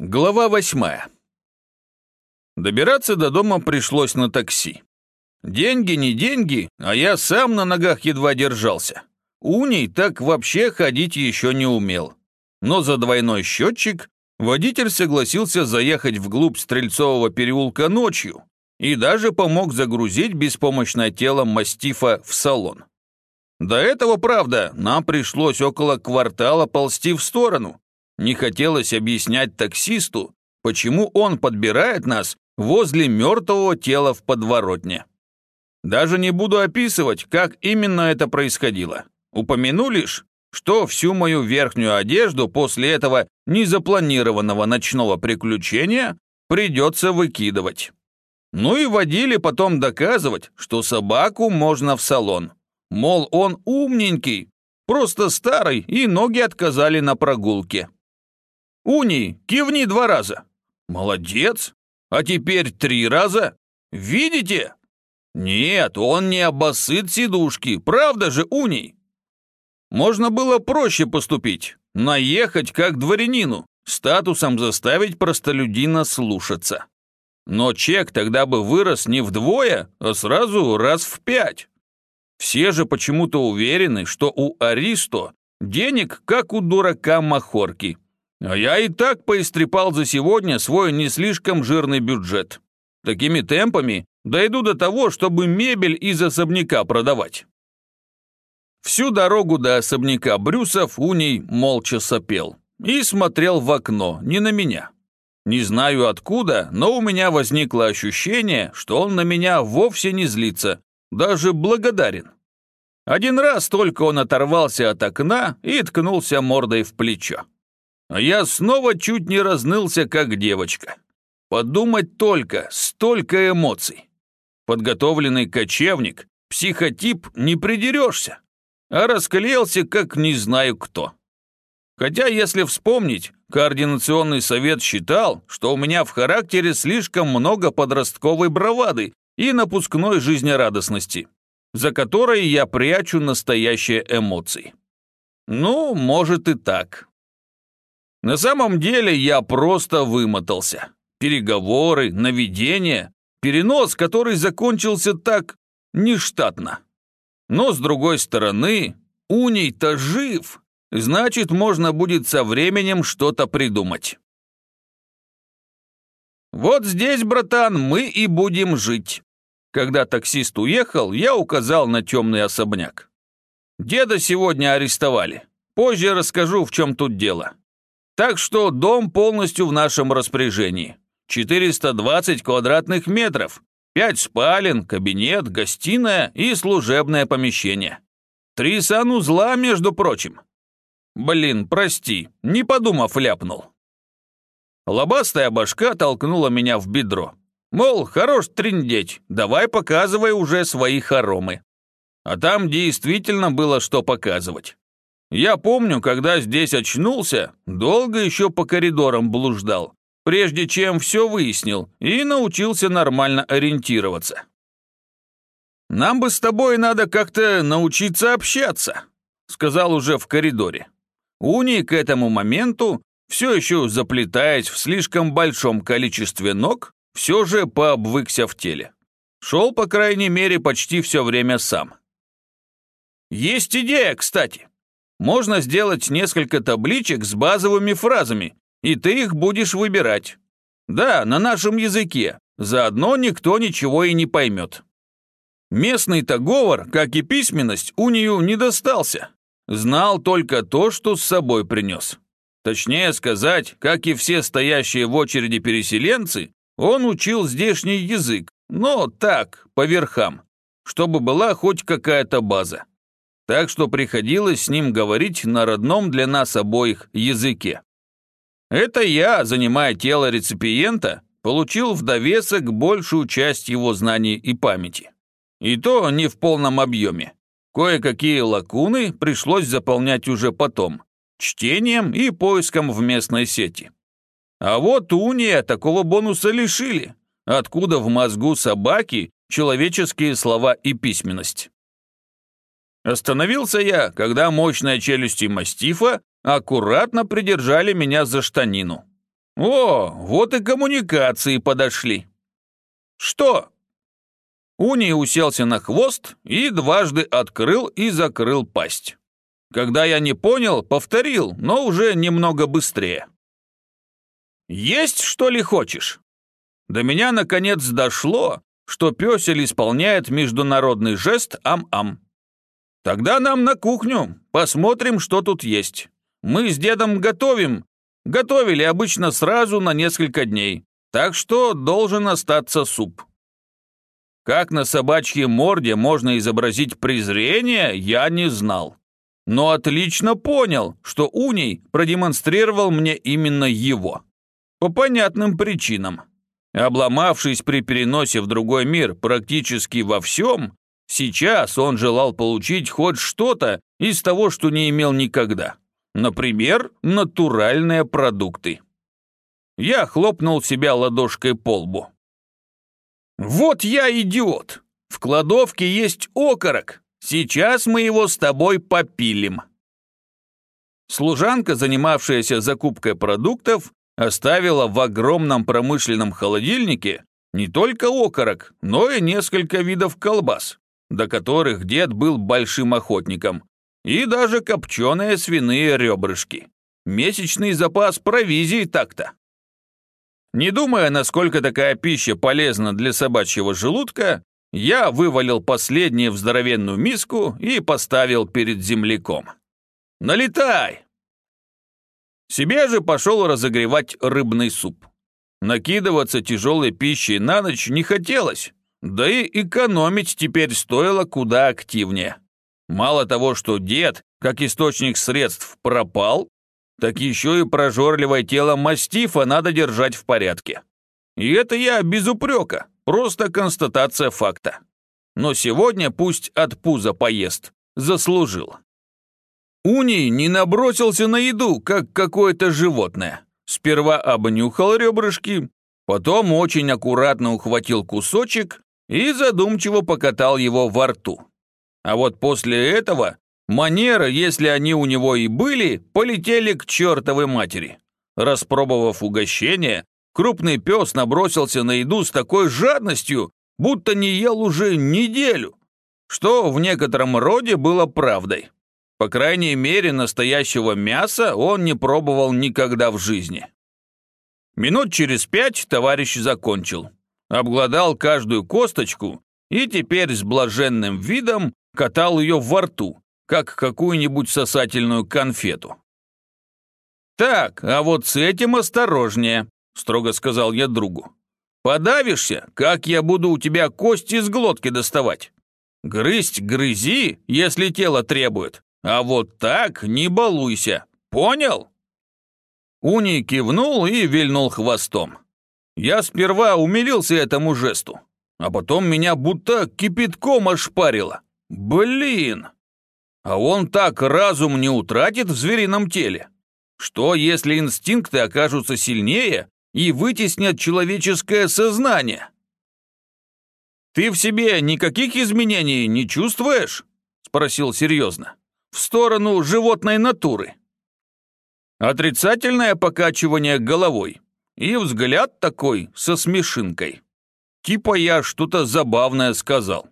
Глава восьмая. Добираться до дома пришлось на такси. Деньги не деньги, а я сам на ногах едва держался. Уний так вообще ходить еще не умел. Но за двойной счетчик водитель согласился заехать вглубь Стрельцового переулка ночью и даже помог загрузить беспомощное тело мастифа в салон. До этого, правда, нам пришлось около квартала ползти в сторону, не хотелось объяснять таксисту, почему он подбирает нас возле мертвого тела в подворотне. Даже не буду описывать, как именно это происходило. Упомяну лишь, что всю мою верхнюю одежду после этого незапланированного ночного приключения придется выкидывать. Ну и водили потом доказывать, что собаку можно в салон. Мол, он умненький, просто старый, и ноги отказали на прогулке. Уни, кивни два раза. Молодец. А теперь три раза. Видите? Нет, он не обосыт сидушки, правда же, Уний? Можно было проще поступить, наехать как дворянину, статусом заставить простолюдина слушаться. Но чек тогда бы вырос не вдвое, а сразу раз в пять. Все же почему-то уверены, что у Аристо денег, как у дурака Махорки. А я и так поистрепал за сегодня свой не слишком жирный бюджет. Такими темпами дойду до того, чтобы мебель из особняка продавать. Всю дорогу до особняка Брюсов Уний молча сопел и смотрел в окно, не на меня. Не знаю откуда, но у меня возникло ощущение, что он на меня вовсе не злится, даже благодарен. Один раз только он оторвался от окна и ткнулся мордой в плечо. А я снова чуть не разнылся, как девочка. Подумать только, столько эмоций. Подготовленный кочевник, психотип не придерешься, а расклеился, как не знаю кто. Хотя, если вспомнить, координационный совет считал, что у меня в характере слишком много подростковой бравады и напускной жизнерадостности, за которой я прячу настоящие эмоции. Ну, может и так. На самом деле я просто вымотался. Переговоры, наведение, перенос, который закончился так нештатно. Но с другой стороны, Уний-то жив, значит, можно будет со временем что-то придумать. Вот здесь, братан, мы и будем жить. Когда таксист уехал, я указал на темный особняк. Деда сегодня арестовали. Позже расскажу, в чем тут дело. Так что дом полностью в нашем распоряжении. 420 квадратных метров, 5 спален, кабинет, гостиная и служебное помещение. Три санузла, между прочим. Блин, прости, не подумав, ляпнул. Лобастая башка толкнула меня в бедро. Мол, хорош трындеть, давай показывай уже свои хоромы. А там действительно было что показывать. Я помню, когда здесь очнулся, долго еще по коридорам блуждал, прежде чем все выяснил и научился нормально ориентироваться. «Нам бы с тобой надо как-то научиться общаться», сказал уже в коридоре. Уни к этому моменту, все еще заплетаясь в слишком большом количестве ног, все же пообвыкся в теле. Шел, по крайней мере, почти все время сам. «Есть идея, кстати», можно сделать несколько табличек с базовыми фразами, и ты их будешь выбирать. Да, на нашем языке, заодно никто ничего и не поймет. Местный-то говор, как и письменность, у нее не достался. Знал только то, что с собой принес. Точнее сказать, как и все стоящие в очереди переселенцы, он учил здешний язык, но так, по верхам, чтобы была хоть какая-то база так что приходилось с ним говорить на родном для нас обоих языке. Это я, занимая тело реципиента, получил в довесок большую часть его знаний и памяти. И то не в полном объеме. Кое-какие лакуны пришлось заполнять уже потом, чтением и поиском в местной сети. А вот уния такого бонуса лишили. Откуда в мозгу собаки человеческие слова и письменность? Остановился я, когда мощные челюсти мастифа аккуратно придержали меня за штанину. О, вот и коммуникации подошли. Что? Уни уселся на хвост и дважды открыл и закрыл пасть. Когда я не понял, повторил, но уже немного быстрее. «Есть, что ли, хочешь?» До меня, наконец, дошло, что пёсель исполняет международный жест «ам-ам». «Тогда нам на кухню, посмотрим, что тут есть. Мы с дедом готовим. Готовили обычно сразу на несколько дней, так что должен остаться суп». Как на собачьей морде можно изобразить презрение, я не знал. Но отлично понял, что Уний продемонстрировал мне именно его. По понятным причинам. Обломавшись при переносе в другой мир практически во всем, сейчас он желал получить хоть что-то из того, что не имел никогда. Например, натуральные продукты. Я хлопнул себя ладошкой по лбу. «Вот я идиот! В кладовке есть окорок. Сейчас мы его с тобой попилим». Служанка, занимавшаяся закупкой продуктов, оставила в огромном промышленном холодильнике не только окорок, но и несколько видов колбас, до которых дед был большим охотником, и даже копченые свиные ребрышки. Месячный запас провизии так-то. Не думая, насколько такая пища полезна для собачьего желудка, я вывалил последнее в здоровенную миску и поставил перед земляком. «Налетай!» Себе же пошел разогревать рыбный суп. Накидываться тяжелой пищей на ночь не хотелось, да и экономить теперь стоило куда активнее. Мало того, что дед, как источник средств, пропал, так еще и прожорливое тело мастифа надо держать в порядке. И это я без упрека, просто констатация факта. Но сегодня пусть от пуза поест, заслужил. Уний не набросился на еду, как какое-то животное. Сперва обнюхал ребрышки, потом очень аккуратно ухватил кусочек и задумчиво покатал его во рту. А вот после этого Манеры, если они у него и были, полетели к чертовой матери. Распробовав угощение, крупный пес набросился на еду с такой жадностью, будто не ел уже неделю, что в некотором роде было правдой. По крайней мере, настоящего мяса он не пробовал никогда в жизни. Минут через пять товарищ закончил. Обглодал каждую косточку и теперь с блаженным видом катал ее во рту, как какую-нибудь сосательную конфету. «Так, а вот с этим осторожнее», — строго сказал я другу. «Подавишься, как я буду у тебя кости из глотки доставать? Грызть грызи, если тело требует, а вот так не балуйся, понял?» Уни кивнул и вильнул хвостом. Я сперва умилился этому жесту, а потом меня будто кипятком ошпарило. Блин! А он так разум не утратит в зверином теле. Что, если инстинкты окажутся сильнее и вытеснят человеческое сознание? «Ты в себе никаких изменений не чувствуешь?» — спросил серьезно. «В сторону животной натуры». Отрицательное покачивание головой и взгляд такой со смешинкой. Типа я что-то забавное сказал.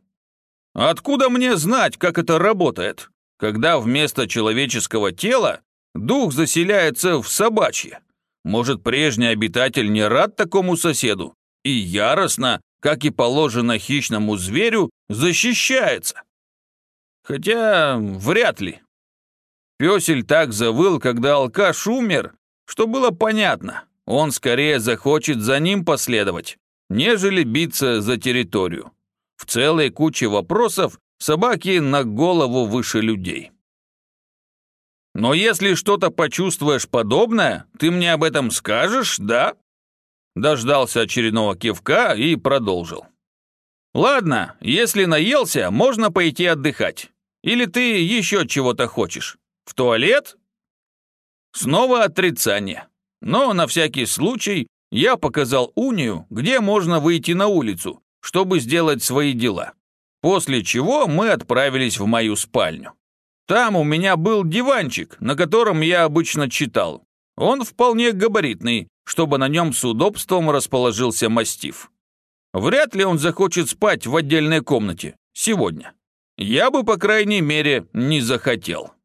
Откуда мне знать, как это работает? когда вместо человеческого тела дух заселяется в собачье. Может, прежний обитатель не рад такому соседу и яростно, как и положено хищному зверю, защищается? Хотя вряд ли. Песель так завыл, когда алкаш умер, что было понятно, он скорее захочет за ним последовать, нежели биться за территорию. В целой куче вопросов Собаки на голову выше людей. Но если что-то почувствуешь подобное, ты мне об этом скажешь, да? Дождался очередного кивка и продолжил. Ладно, если наелся, можно пойти отдыхать. Или ты еще чего-то хочешь? В туалет? Снова отрицание. Но на всякий случай я показал унию, где можно выйти на улицу, чтобы сделать свои дела. После чего мы отправились в мою спальню. Там у меня был диванчик, на котором я обычно читал. Он вполне габаритный, чтобы на нем с удобством расположился мастиф. Вряд ли он захочет спать в отдельной комнате сегодня. Я бы, по крайней мере, не захотел.